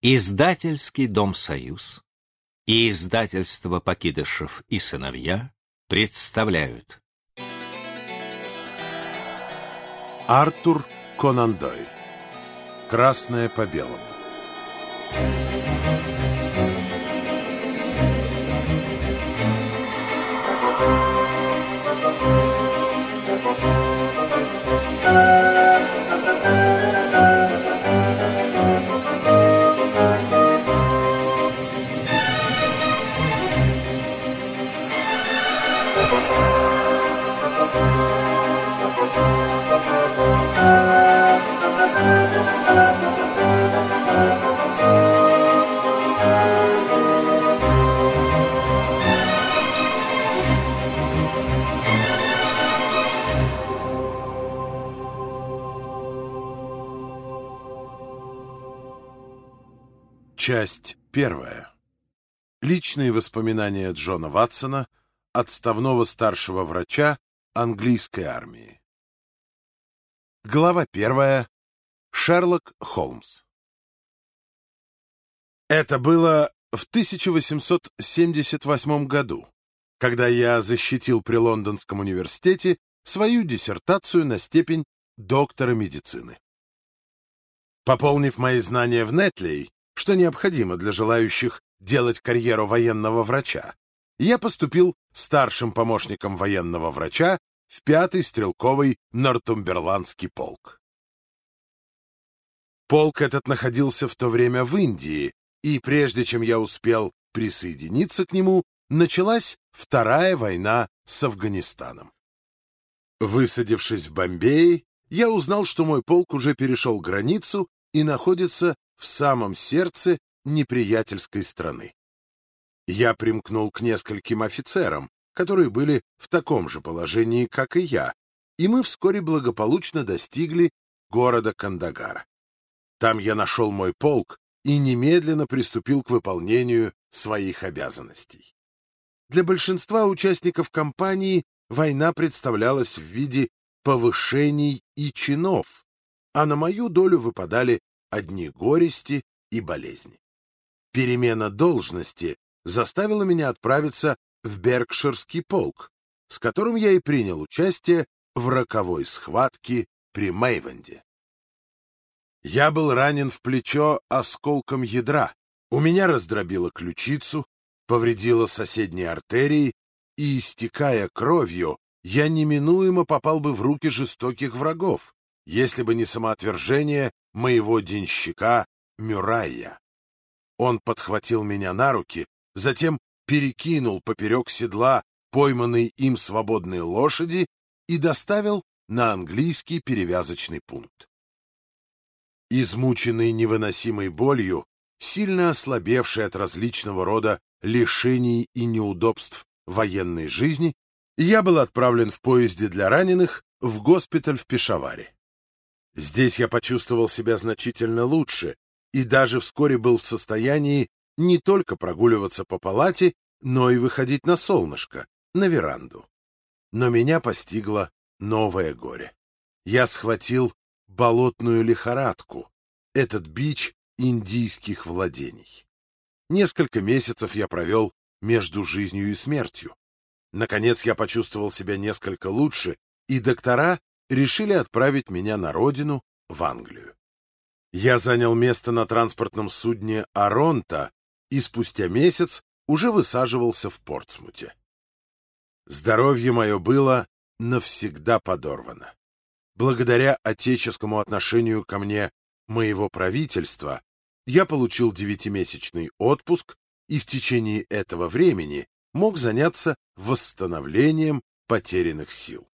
Издательский дом «Союз» и издательство «Покидышев и сыновья» представляют. Артур Конан Дойль. Красное по белому Часть первая. Личные воспоминания Джона Ватсона, отставного старшего врача английской армии. Глава первая. Шерлок Холмс. Это было в 1878 году, когда я защитил при Лондонском университете свою диссертацию на степень доктора медицины. Пополнив мои знания в Нетлей, что необходимо для желающих делать карьеру военного врача, я поступил старшим помощником военного врача в пятый стрелковый Нортумберландский полк. Полк этот находился в то время в Индии, и прежде чем я успел присоединиться к нему, началась Вторая война с Афганистаном. Высадившись в Бомбее, я узнал, что мой полк уже перешел границу и находится в самом сердце неприятельской страны. Я примкнул к нескольким офицерам, которые были в таком же положении, как и я, и мы вскоре благополучно достигли города Кандагара. Там я нашел мой полк и немедленно приступил к выполнению своих обязанностей. Для большинства участников кампании война представлялась в виде повышений и чинов, а на мою долю выпадали одни горести и болезни. Перемена должности заставила меня отправиться в Беркширский полк, с которым я и принял участие в роковой схватке при Мейвенде. Я был ранен в плечо осколком ядра, у меня раздробило ключицу, повредило соседние артерии, и, истекая кровью, я неминуемо попал бы в руки жестоких врагов, если бы не самоотвержение моего денщика Мюрайя. Он подхватил меня на руки, затем перекинул поперек седла пойманные им свободные лошади и доставил на английский перевязочный пункт. Измученный невыносимой болью, сильно ослабевший от различного рода лишений и неудобств военной жизни, я был отправлен в поезде для раненых в госпиталь в Пешаваре. Здесь я почувствовал себя значительно лучше и даже вскоре был в состоянии не только прогуливаться по палате, но и выходить на солнышко, на веранду. Но меня постигло новое горе. Я схватил болотную лихорадку, этот бич индийских владений. Несколько месяцев я провел между жизнью и смертью. Наконец я почувствовал себя несколько лучше, и доктора решили отправить меня на родину, в Англию. Я занял место на транспортном судне «Аронта», и спустя месяц уже высаживался в Портсмуте. Здоровье мое было навсегда подорвано. Благодаря отеческому отношению ко мне моего правительства я получил девятимесячный отпуск и в течение этого времени мог заняться восстановлением потерянных сил.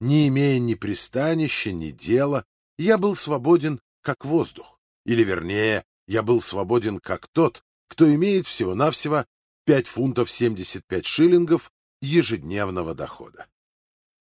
Не имея ни пристанища, ни дела, я был свободен как воздух, или, вернее, я был свободен как тот, кто имеет всего-навсего 5 фунтов 75 шиллингов ежедневного дохода.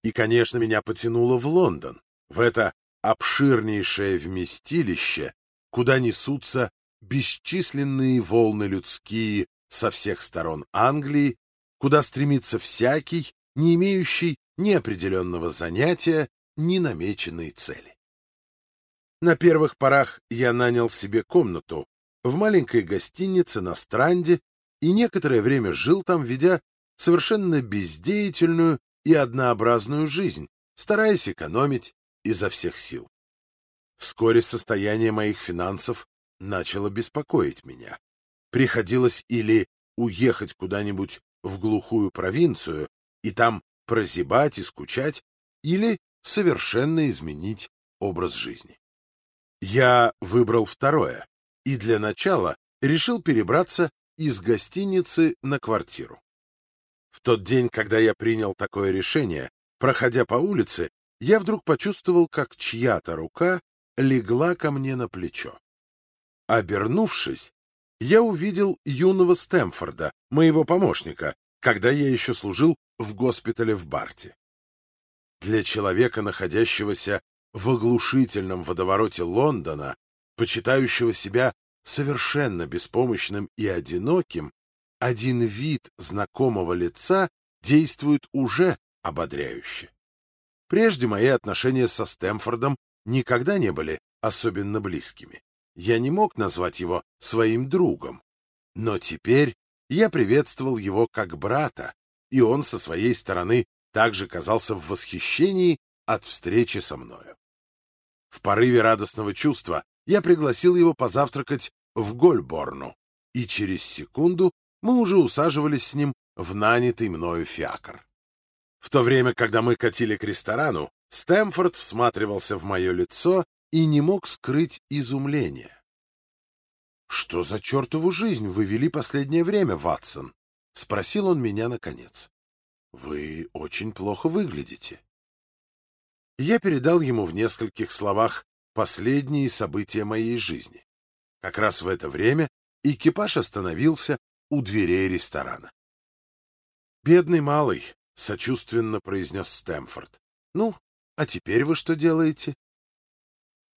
И, конечно, меня потянуло в Лондон, в это обширнейшее вместилище, куда несутся бесчисленные волны людские со всех сторон Англии, куда стремится всякий, не имеющий ни определенного занятия, ни намеченной цели. На первых порах я нанял себе комнату в маленькой гостинице на Странде и некоторое время жил там, ведя совершенно бездеятельную и однообразную жизнь, стараясь экономить изо всех сил. Вскоре состояние моих финансов начало беспокоить меня. Приходилось или уехать куда-нибудь в глухую провинцию и там прозябать и скучать, или совершенно изменить образ жизни. Я выбрал второе и для начала решил перебраться из гостиницы на квартиру. В тот день, когда я принял такое решение, проходя по улице, я вдруг почувствовал, как чья-то рука легла ко мне на плечо. Обернувшись, я увидел юного Стэмфорда, моего помощника, когда я еще служил в госпитале в Барте. Для человека, находящегося в оглушительном водовороте Лондона, почитающего себя совершенно беспомощным и одиноким, один вид знакомого лица действует уже ободряюще. Прежде мои отношения со Стэмфордом никогда не были особенно близкими. Я не мог назвать его своим другом. Но теперь я приветствовал его как брата, и он со своей стороны также казался в восхищении от встречи со мною. В порыве радостного чувства я пригласил его позавтракать в Гольборну, и через секунду мы уже усаживались с ним в нанятый мною фиакр. В то время, когда мы катили к ресторану, Стэмфорд всматривался в мое лицо и не мог скрыть изумления. «Что за чертову жизнь вы вели последнее время, Ватсон?» — спросил он меня наконец. «Вы очень плохо выглядите». Я передал ему в нескольких словах последние события моей жизни. Как раз в это время экипаж остановился у дверей ресторана. «Бедный малый», — сочувственно произнес Стэмфорд. «Ну, а теперь вы что делаете?»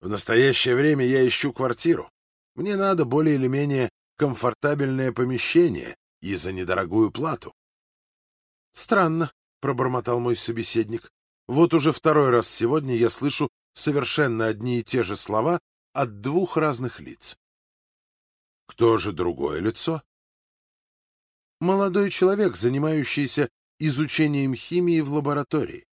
«В настоящее время я ищу квартиру. Мне надо более или менее комфортабельное помещение и за недорогую плату. — Странно, — пробормотал мой собеседник. — Вот уже второй раз сегодня я слышу совершенно одни и те же слова от двух разных лиц. — Кто же другое лицо? — Молодой человек, занимающийся изучением химии в лаборатории.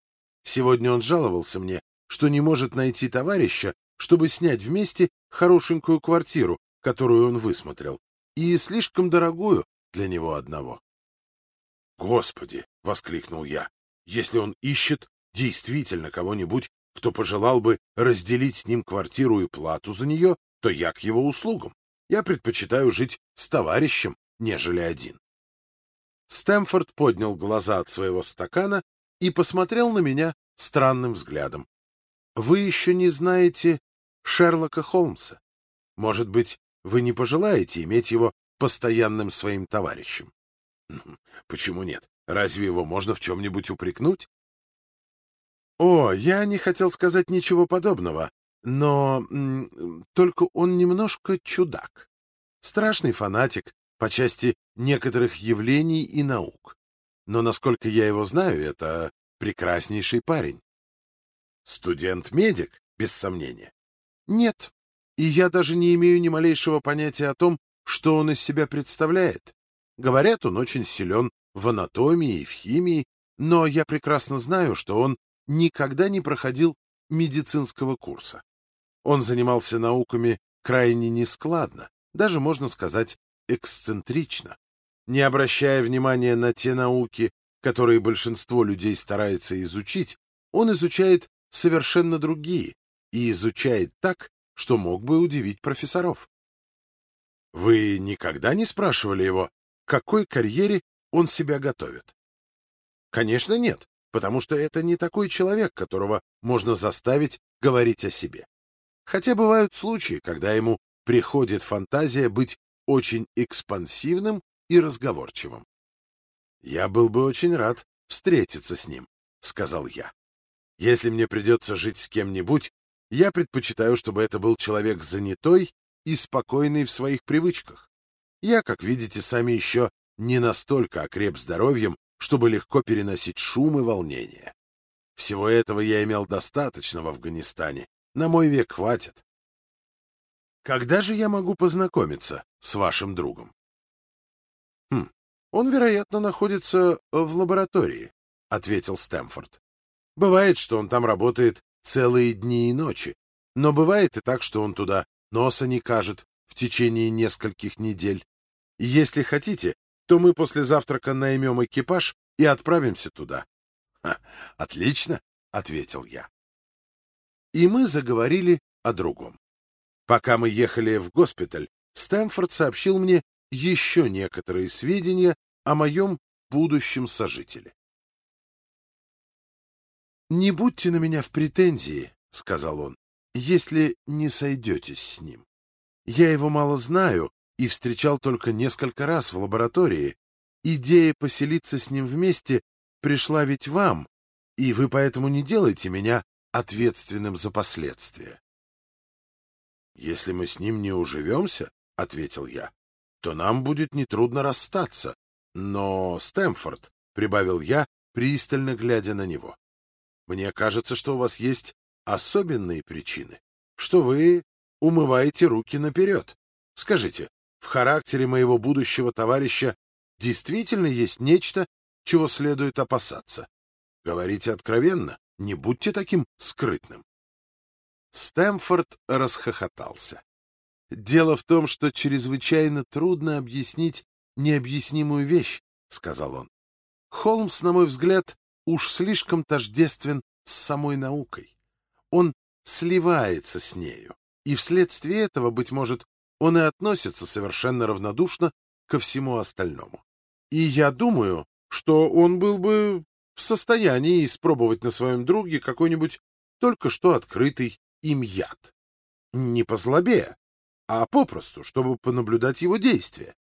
Сегодня он жаловался мне, что не может найти товарища, чтобы снять вместе хорошенькую квартиру, которую он высмотрел, и слишком дорогую для него одного. «Господи!» — воскликнул я. «Если он ищет действительно кого-нибудь, кто пожелал бы разделить с ним квартиру и плату за нее, то я к его услугам. Я предпочитаю жить с товарищем, нежели один». Стэмфорд поднял глаза от своего стакана и посмотрел на меня странным взглядом. «Вы еще не знаете Шерлока Холмса. Может быть, вы не пожелаете иметь его постоянным своим товарищем? Почему нет? Разве его можно в чем-нибудь упрекнуть? О, я не хотел сказать ничего подобного, но только он немножко чудак. Страшный фанатик по части некоторых явлений и наук. Но, насколько я его знаю, это прекраснейший парень. Студент-медик, без сомнения. Нет. И я даже не имею ни малейшего понятия о том, что он из себя представляет. Говорят, он очень силен в анатомии и в химии, но я прекрасно знаю, что он никогда не проходил медицинского курса. Он занимался науками крайне нескладно, даже, можно сказать, эксцентрично, не обращая внимания на те науки, которые большинство людей старается изучить, он изучает совершенно другие, и изучает так, что мог бы удивить профессоров. Вы никогда не спрашивали его, к какой карьере он себя готовит? Конечно, нет, потому что это не такой человек, которого можно заставить говорить о себе. Хотя бывают случаи, когда ему приходит фантазия быть очень экспансивным и разговорчивым. «Я был бы очень рад встретиться с ним», — сказал я. «Если мне придется жить с кем-нибудь, я предпочитаю, чтобы это был человек занятой и спокойный в своих привычках. Я, как видите, сами еще не настолько окреп здоровьем, чтобы легко переносить шум и волнение. Всего этого я имел достаточно в Афганистане. На мой век хватит. Когда же я могу познакомиться с вашим другом? Хм, он, вероятно, находится в лаборатории, ответил Стэмфорд. Бывает, что он там работает целые дни и ночи, но бывает и так, что он туда носа не кажет в течение нескольких недель. Если хотите, то мы после завтрака наймем экипаж и отправимся туда. — Отлично, — ответил я. И мы заговорили о другом. Пока мы ехали в госпиталь, Стэнфорд сообщил мне еще некоторые сведения о моем будущем сожителе. «Не будьте на меня в претензии», — сказал он, — «если не сойдетесь с ним. Я его мало знаю и встречал только несколько раз в лаборатории. Идея поселиться с ним вместе пришла ведь вам, и вы поэтому не делайте меня ответственным за последствия. «Если мы с ним не уживемся, — ответил я, — то нам будет нетрудно расстаться. Но, Стэмфорд, — прибавил я, пристально глядя на него, — мне кажется, что у вас есть особенные причины, что вы умываете руки наперед. Скажите, в характере моего будущего товарища действительно есть нечто, чего следует опасаться? Говорите откровенно, не будьте таким скрытным. Стэмфорд расхохотался. «Дело в том, что чрезвычайно трудно объяснить необъяснимую вещь», — сказал он. «Холмс, на мой взгляд, уж слишком тождествен с самой наукой. Он сливается с нею, и вследствие этого, быть может, он и относится совершенно равнодушно ко всему остальному. И я думаю, что он был бы в состоянии испробовать на своем друге какой-нибудь только что открытый им яд. Не по злобе, а попросту, чтобы понаблюдать его действия.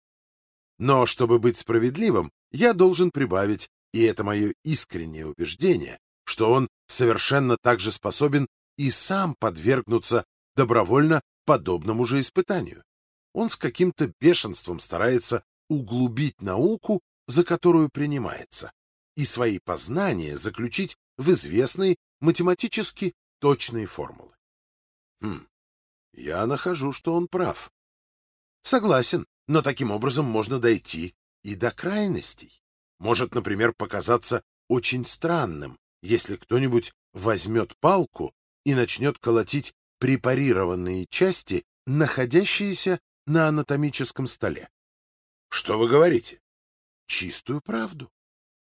Но чтобы быть справедливым, я должен прибавить, и это мое искреннее убеждение, что он совершенно так же способен и сам подвергнуться добровольно подобному же испытанию. Он с каким-то бешенством старается углубить науку, за которую принимается, и свои познания заключить в известные математически точные формулы. Хм, я нахожу, что он прав. Согласен, но таким образом можно дойти и до крайностей. Может, например, показаться очень странным, если кто-нибудь возьмет палку и начнет колотить препарированные части, находящиеся на анатомическом столе. Что вы говорите? Чистую правду.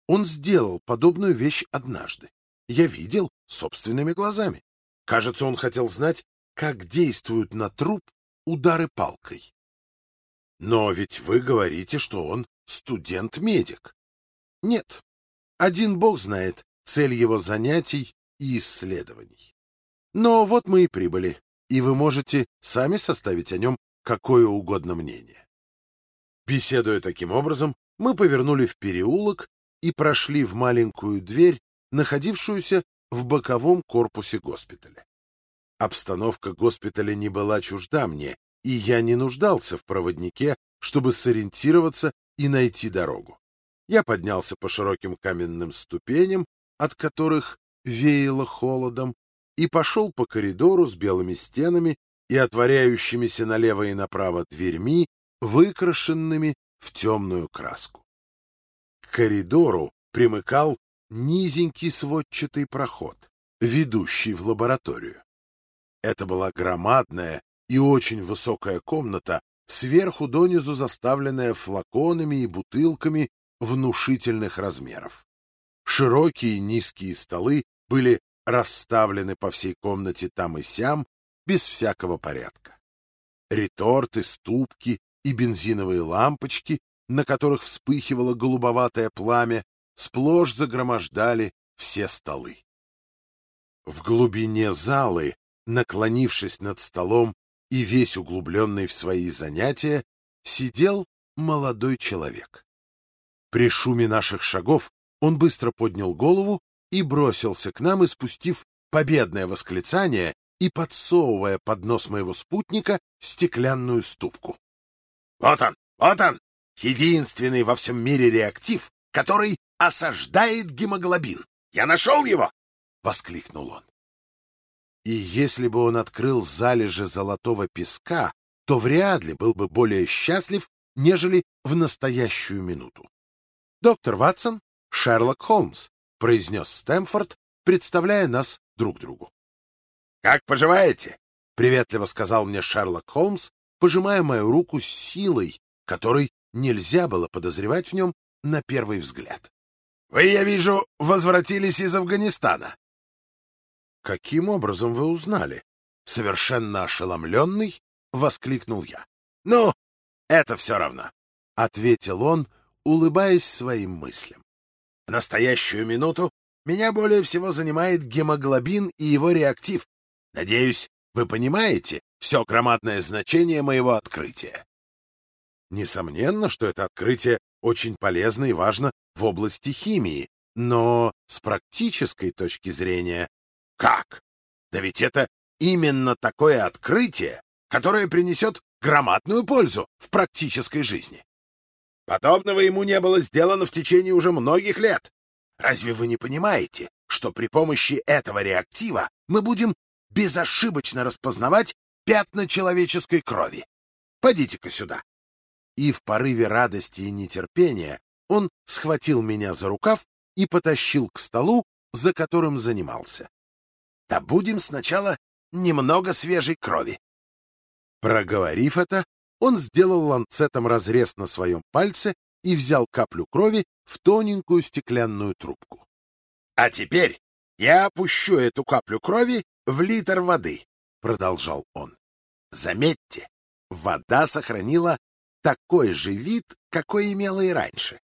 Он сделал подобную вещь однажды. Я видел собственными глазами. Кажется, он хотел знать, как действуют на труп удары палкой. Но ведь вы говорите, что он студент-медик. Нет, один бог знает цель его занятий и исследований. Но вот мы и прибыли, и вы можете сами составить о нем какое угодно мнение. Беседуя таким образом, мы повернули в переулок и прошли в маленькую дверь, находившуюся в боковом корпусе госпиталя. Обстановка госпиталя не была чужда мне, и я не нуждался в проводнике, чтобы сориентироваться и найти дорогу. Я поднялся по широким каменным ступеням, от которых веяло холодом, и пошел по коридору с белыми стенами и отворяющимися налево и направо дверьми, выкрашенными в темную краску. К коридору примыкал низенький сводчатый проход, ведущий в лабораторию. Это была громадная и очень высокая комната, сверху донизу заставленная флаконами и бутылками внушительных размеров. Широкие низкие столы были расставлены по всей комнате там и сям, без всякого порядка. Реторты, ступки и бензиновые лампочки, на которых вспыхивало голубоватое пламя, сплошь загромождали все столы. В глубине залы наклонившись над столом и весь углубленный в свои занятия, сидел молодой человек. При шуме наших шагов он быстро поднял голову и бросился к нам, испустив победное восклицание и подсовывая под нос моего спутника стеклянную ступку. «Вот он! Вот он! Единственный во всем мире реактив, который осаждает гемоглобин! Я нашел его!» — воскликнул он. И если бы он открыл залежи золотого песка то вряд ли был бы более счастлив, нежели в настоящую минуту. «Доктор Ватсон, Шерлок Холмс», — произнес Стэмфорд, представляя нас друг другу. «Как поживаете?» — приветливо сказал мне Шерлок Холмс, пожимая мою руку с силой, которой нельзя было подозревать в нем на первый взгляд. «Вы, я вижу, возвратились из Афганистана». «Каким образом вы узнали?» Совершенно ошеломленный, воскликнул я. «Ну, это все равно», — ответил он, улыбаясь своим мыслям. «В настоящую минуту меня более всего занимает гемоглобин и его реактив. Надеюсь, вы понимаете все громадное значение моего открытия». Несомненно, что это открытие очень полезно и важно в области химии, но с практической точки зрения... Как? Да ведь это именно такое открытие, которое принесет громадную пользу в практической жизни. Подобного ему не было сделано в течение уже многих лет. Разве вы не понимаете, что при помощи этого реактива мы будем безошибочно распознавать пятна человеческой крови? Пойдите-ка сюда. И в порыве радости и нетерпения он схватил меня за рукав и потащил к столу, за которым занимался. Да будем сначала немного свежей крови. Проговорив это, он сделал ланцетом разрез на своем пальце и взял каплю крови в тоненькую стеклянную трубку. — А теперь я опущу эту каплю крови в литр воды, — продолжал он. Заметьте, вода сохранила такой же вид, какой имела и раньше.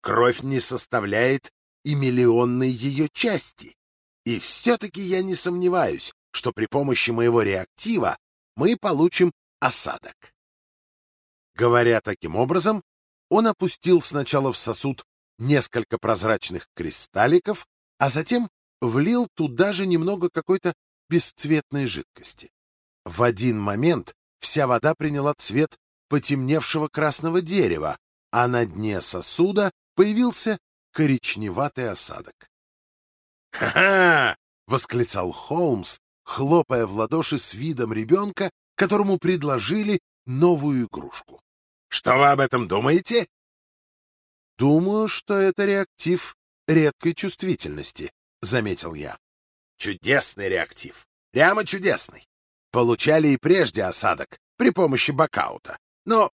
Кровь не составляет и миллионной ее части. И все-таки я не сомневаюсь, что при помощи моего реактива мы получим осадок. Говоря таким образом, он опустил сначала в сосуд несколько прозрачных кристалликов, а затем влил туда же немного какой-то бесцветной жидкости. В один момент вся вода приняла цвет потемневшего красного дерева, а на дне сосуда появился коричневатый осадок. «Ха-ха!» — восклицал Холмс, хлопая в ладоши с видом ребенка, которому предложили новую игрушку. «Что вы об этом думаете?» «Думаю, что это реактив редкой чувствительности», — заметил я. «Чудесный реактив. Прямо чудесный. Получали и прежде осадок при помощи бакаута, но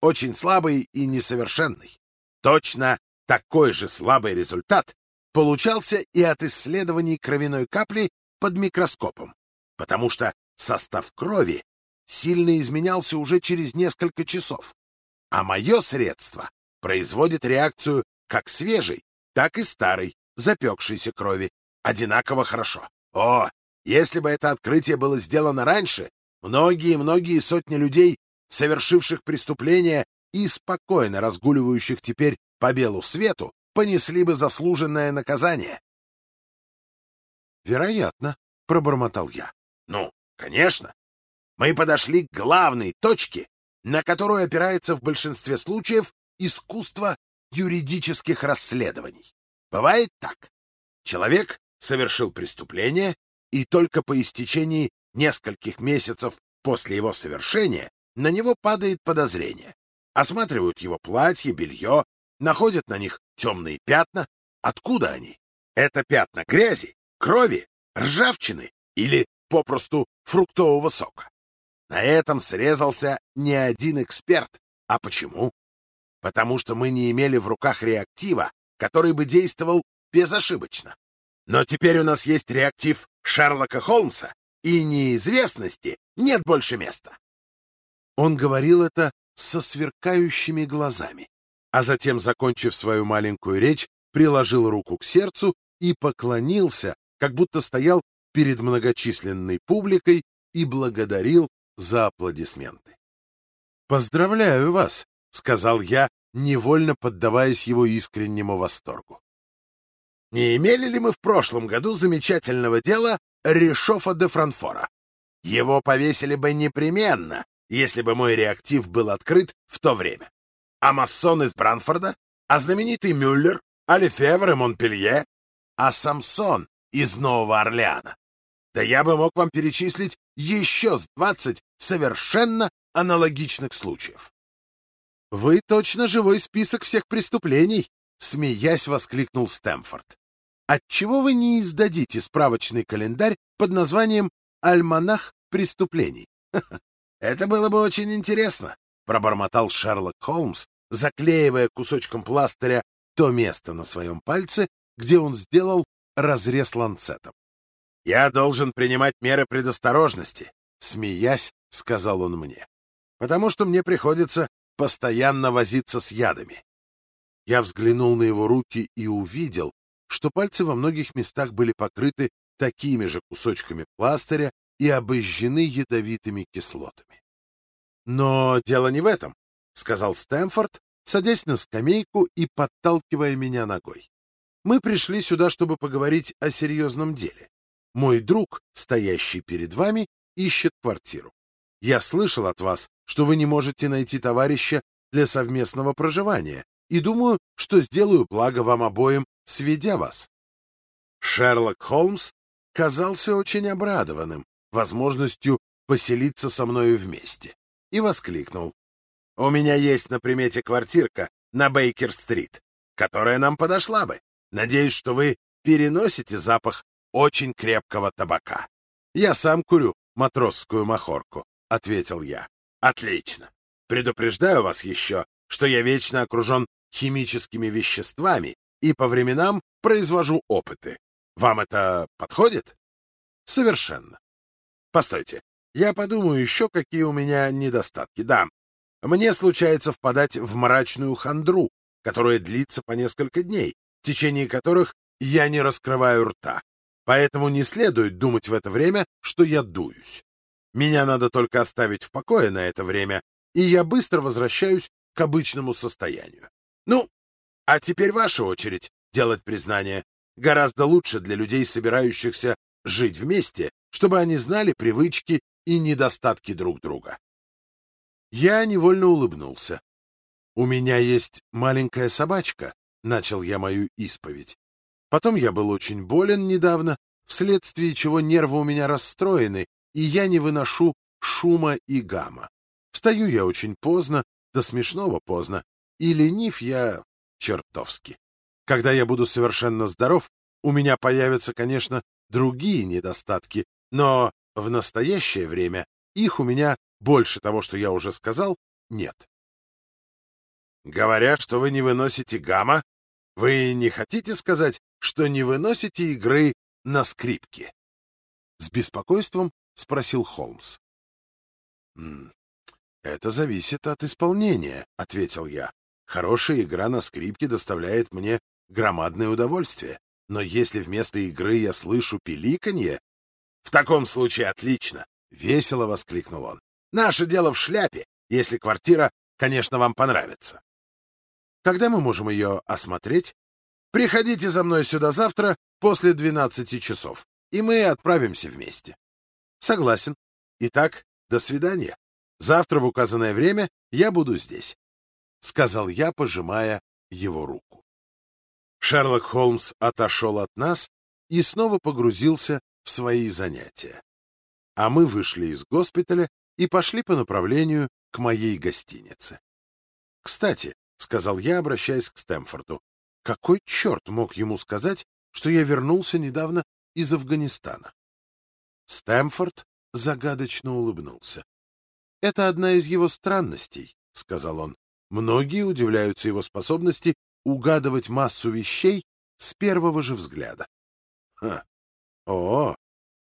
очень слабый и несовершенный. Точно такой же слабый результат получался и от исследований кровяной капли под микроскопом, потому что состав крови сильно изменялся уже через несколько часов, а мое средство производит реакцию как свежей, так и старой, запекшейся крови, одинаково хорошо. О, если бы это открытие было сделано раньше, многие-многие сотни людей, совершивших преступления и спокойно разгуливающих теперь по белу свету, понесли бы заслуженное наказание. «Вероятно», — пробормотал я. «Ну, конечно. Мы подошли к главной точке, на которую опирается в большинстве случаев искусство юридических расследований. Бывает так. Человек совершил преступление, и только по истечении нескольких месяцев после его совершения на него падает подозрение. Осматривают его платье, белье, находят на них темные пятна. Откуда они? Это пятна грязи, крови, ржавчины или попросту фруктового сока. На этом срезался не один эксперт. А почему? Потому что мы не имели в руках реактива, который бы действовал безошибочно. Но теперь у нас есть реактив Шерлока Холмса, и неизвестности нет больше места. Он говорил это со сверкающими глазами а затем, закончив свою маленькую речь, приложил руку к сердцу и поклонился, как будто стоял перед многочисленной публикой и благодарил за аплодисменты. «Поздравляю вас», — сказал я, невольно поддаваясь его искреннему восторгу. «Не имели ли мы в прошлом году замечательного дела Решофа де Франфора? Его повесили бы непременно, если бы мой реактив был открыт в то время а масон из Бранфорда, а знаменитый Мюллер, а Лефевр и Монпелье, а Самсон из Нового Орлеана. Да я бы мог вам перечислить еще с двадцать совершенно аналогичных случаев. «Вы точно живой список всех преступлений!» — смеясь воскликнул Стэмфорд. «Отчего вы не издадите справочный календарь под названием «Альманах преступлений»?» «Это было бы очень интересно», — пробормотал Шерлок Холмс, заклеивая кусочком пластыря то место на своем пальце, где он сделал разрез ланцетом. «Я должен принимать меры предосторожности», — смеясь, сказал он мне, «потому что мне приходится постоянно возиться с ядами. Я взглянул на его руки и увидел, что пальцы во многих местах были покрыты такими же кусочками пластыря и обожжены ядовитыми кислотами. «Но дело не в этом», — сказал Стэнфорд, садясь на скамейку и подталкивая меня ногой. «Мы пришли сюда, чтобы поговорить о серьезном деле. Мой друг, стоящий перед вами, ищет квартиру. Я слышал от вас, что вы не можете найти товарища для совместного проживания, и думаю, что сделаю благо вам обоим, сведя вас. Шерлок Холмс казался очень обрадованным возможностью поселиться со мною вместе и воскликнул. «У меня есть на примете квартирка на Бейкер-стрит, которая нам подошла бы. Надеюсь, что вы переносите запах очень крепкого табака. Я сам курю матросскую махорку ответил я. Отлично. Предупреждаю вас еще, что я вечно окружен химическими веществами и по временам произвожу опыты. Вам это подходит? Совершенно. Постойте, я подумаю еще, какие у меня недостатки. Да, мне случается впадать в мрачную хандру, которая длится по несколько дней, в течение которых я не раскрываю рта. Поэтому не следует думать в это время, что я дуюсь. Меня надо только оставить в покое на это время, и я быстро возвращаюсь к обычному состоянию. Ну, а теперь ваша очередь делать признание. Гораздо лучше для людей, собирающихся жить вместе, чтобы они знали привычки и недостатки друг друга. Я невольно улыбнулся. «У меня есть маленькая собачка», — начал я мою исповедь. Потом я был очень болен недавно, вследствие чего нервы у меня расстроены, и я не выношу шума и гамма. Встаю я очень поздно, до смешного поздно, и ленив я чертовски. Когда я буду совершенно здоров, у меня появятся, конечно, другие недостатки, но в настоящее время их у меня больше того, что я уже сказал, нет. Говорят, что вы не выносите гамма, вы не хотите сказать, что не выносите игры на скрипке? С беспокойством — спросил Холмс. «Это зависит от исполнения», — ответил я. «Хорошая игра на скрипке доставляет мне громадное удовольствие, но если вместо игры я слышу пиликанье...» «В таком случае отлично!» — весело воскликнул он. «Наше дело в шляпе, если квартира, конечно, вам понравится». «Когда мы можем ее осмотреть?» «Приходите за мной сюда завтра после двенадцати часов, и мы отправимся вместе». Согласен. Итак, до свидания. Завтра в указанное время я буду здесь, — сказал я, пожимая его руку. Шерлок Холмс отошел от нас и снова погрузился в свои занятия. А мы вышли из госпиталя и пошли по направлению к моей гостинице. «Кстати», — сказал я, обращаясь к Стэмфорду, — «какой черт мог ему сказать, что я вернулся недавно из Афганистана?» Стэмфорд загадочно улыбнулся. «Это одна из его странностей», — сказал он. «Многие удивляются его способности угадывать массу вещей с первого же взгляда». «Ха! О,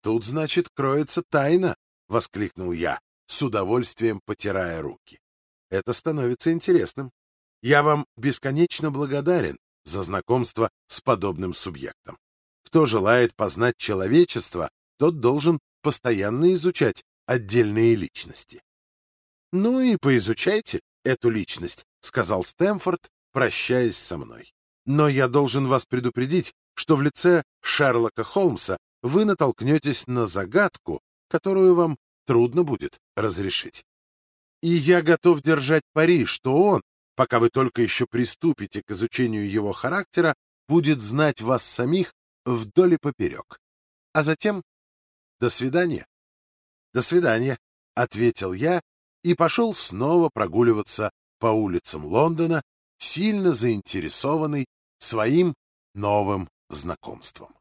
тут, значит, кроется тайна!» — воскликнул я, с удовольствием потирая руки. «Это становится интересным. Я вам бесконечно благодарен за знакомство с подобным субъектом. Кто желает познать человечество, тот должен постоянно изучать отдельные личности. «Ну и поизучайте эту личность», — сказал Стэмфорд, прощаясь со мной. «Но я должен вас предупредить, что в лице Шерлока Холмса вы натолкнетесь на загадку, которую вам трудно будет разрешить. И я готов держать пари, что он, пока вы только еще приступите к изучению его характера, будет знать вас самих вдоль и поперек. А затем до свидания. До свидания, ответил я и пошел снова прогуливаться по улицам Лондона, сильно заинтересованный своим новым знакомством.